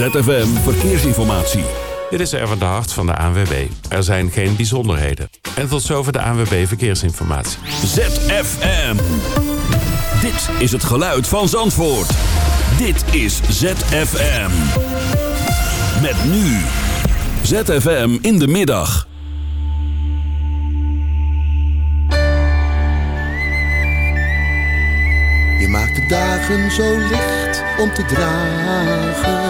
ZFM Verkeersinformatie. Dit is Erwin de Hart van de ANWB. Er zijn geen bijzonderheden. En tot zover de ANWB Verkeersinformatie. ZFM. Dit is het geluid van Zandvoort. Dit is ZFM. Met nu. ZFM in de middag. Je maakt de dagen zo licht om te dragen.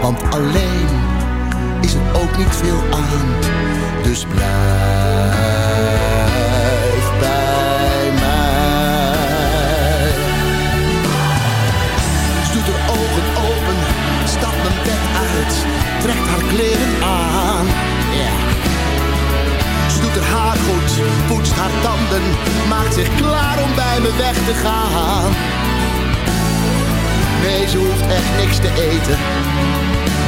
want alleen is er ook niet veel aan. Dus blijf bij mij. Ze doet haar ogen open, stapt mijn bed uit, trekt haar kleren aan. Ja. Ze doet haar haar goed, poetst haar tanden, maakt zich klaar om bij me weg te gaan. Nee, ze hoeft echt niks te eten,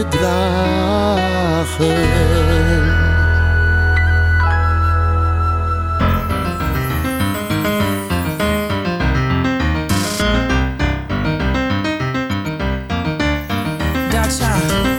te dragen. Dat.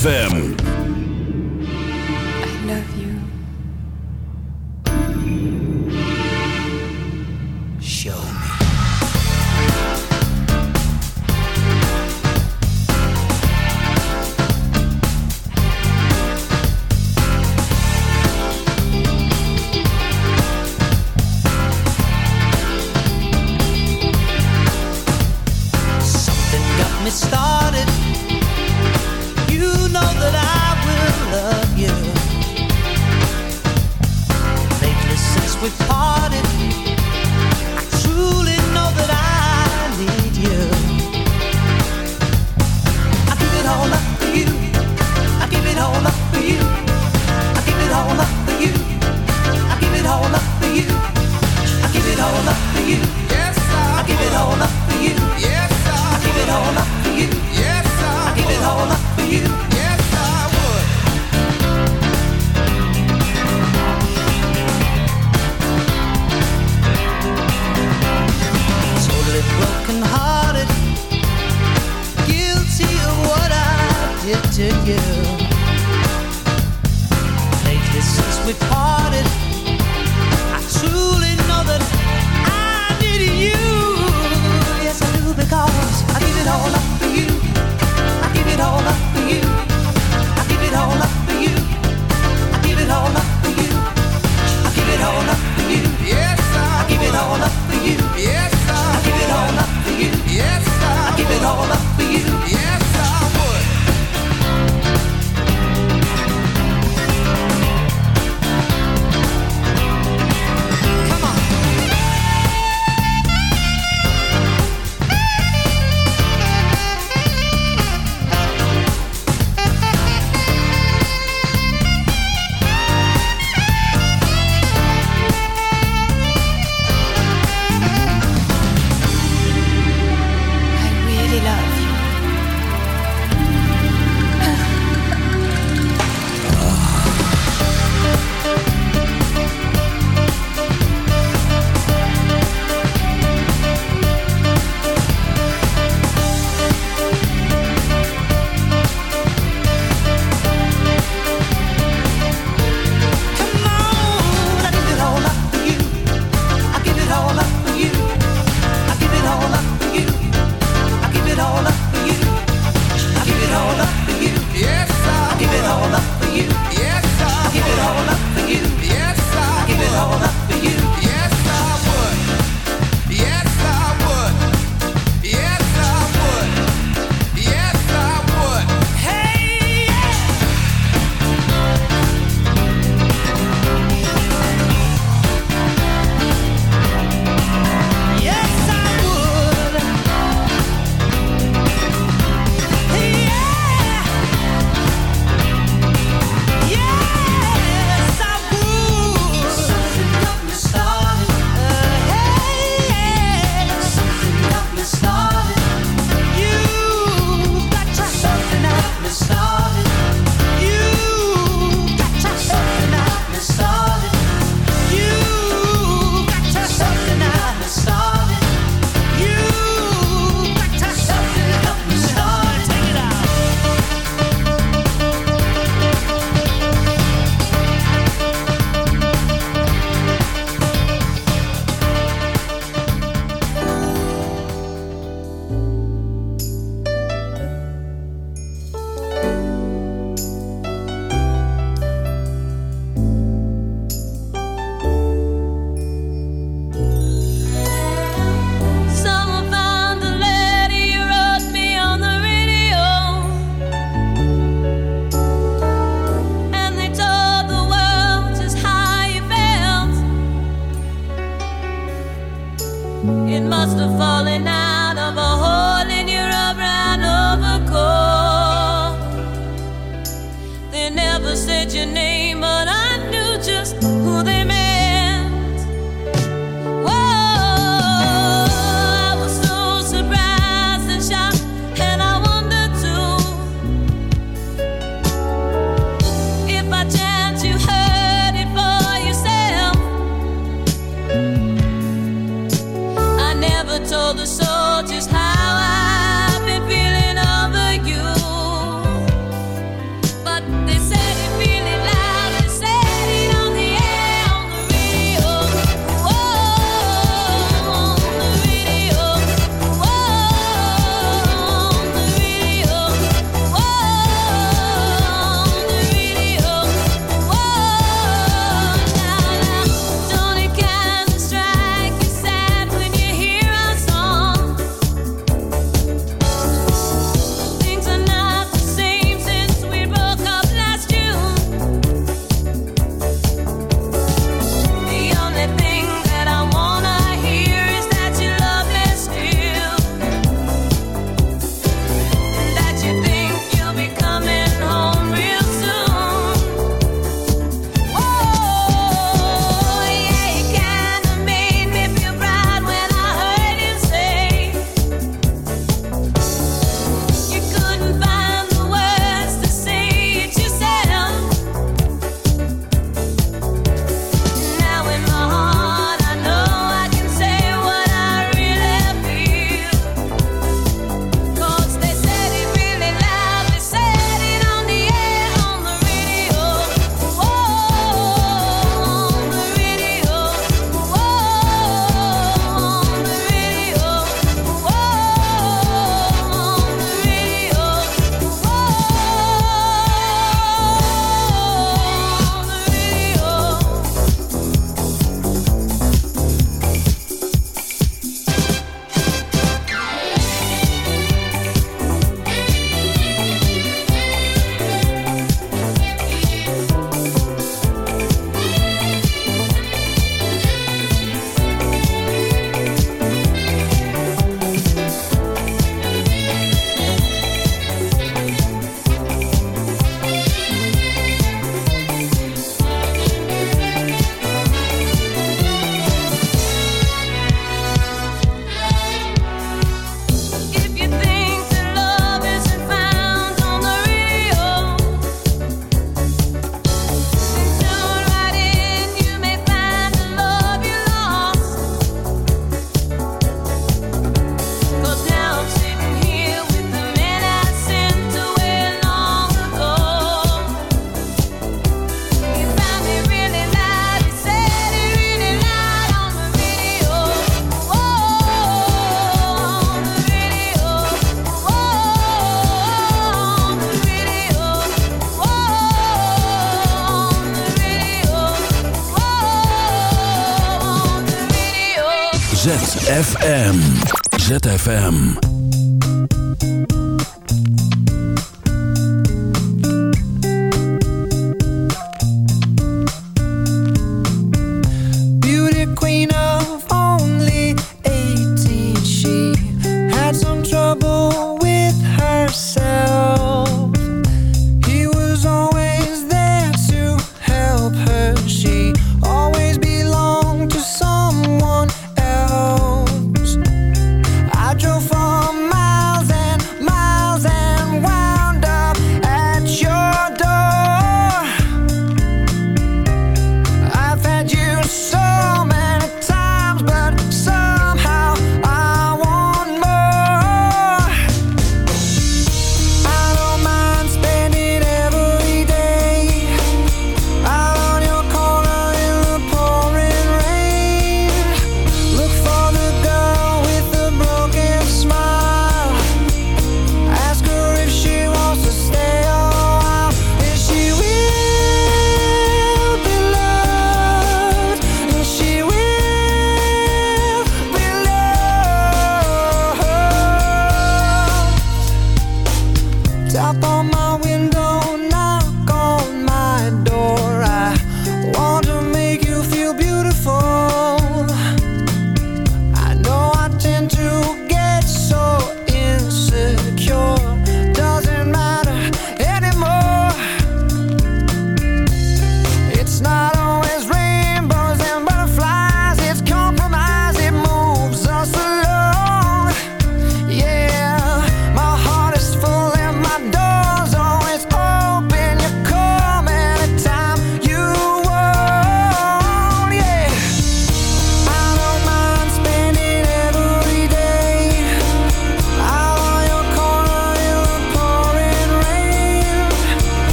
ZFM.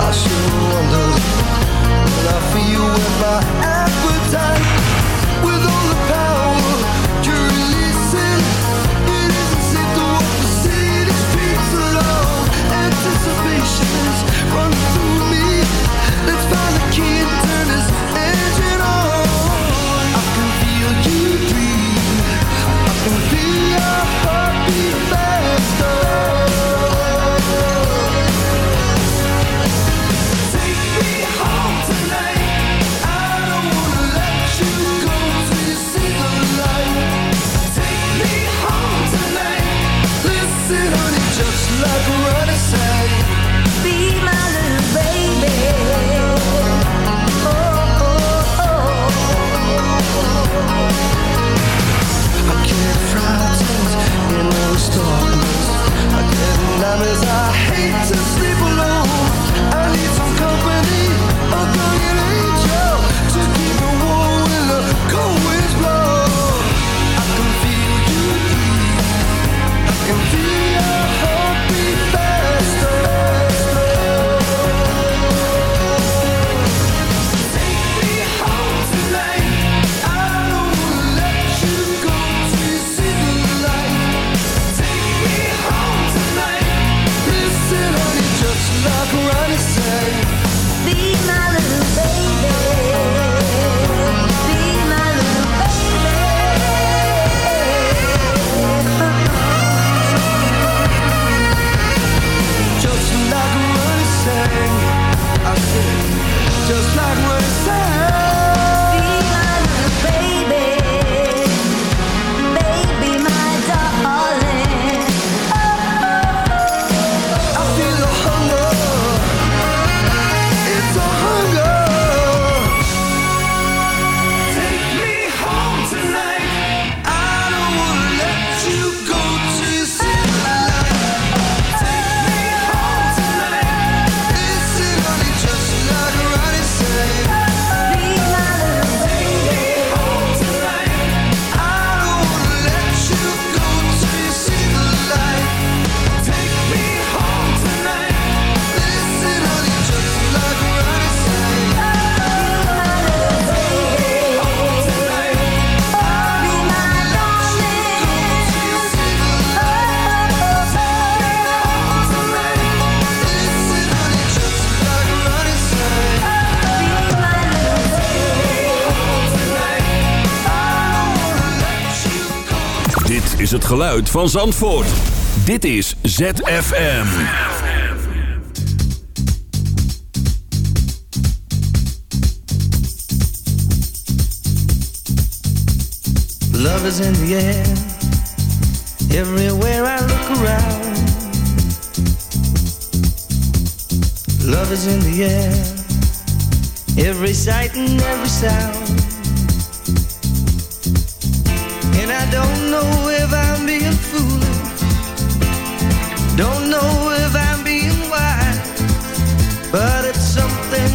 I sure wonder Will I feel with my appetite. With all time I hate to see geluid van Zandvoort. Dit is ZFM. Love is in the air. Everywhere I look around. Love is in the air. Every sight and every sound.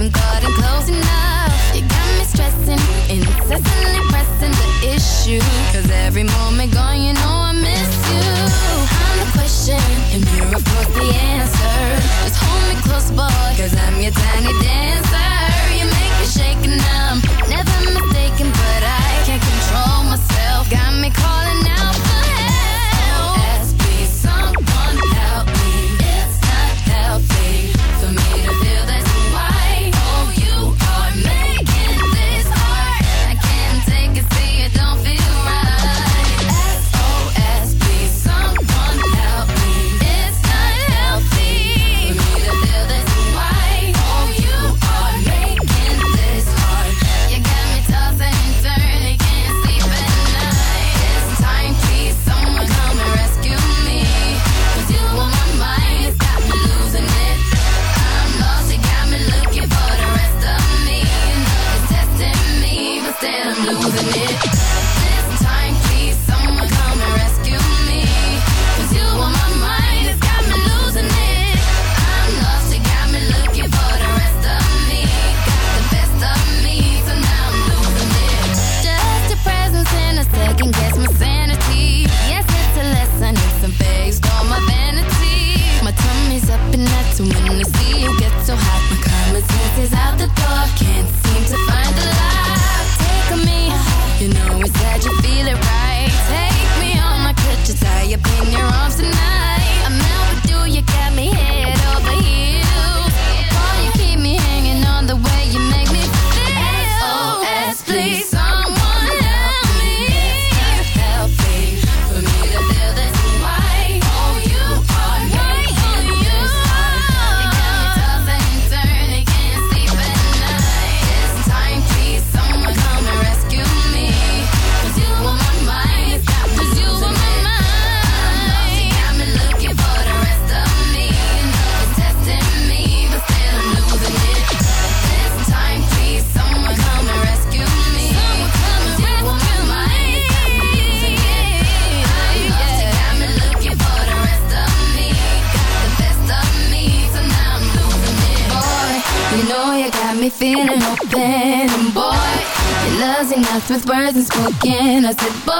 been thought unspoken. I said,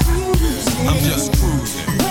I'm just cruising,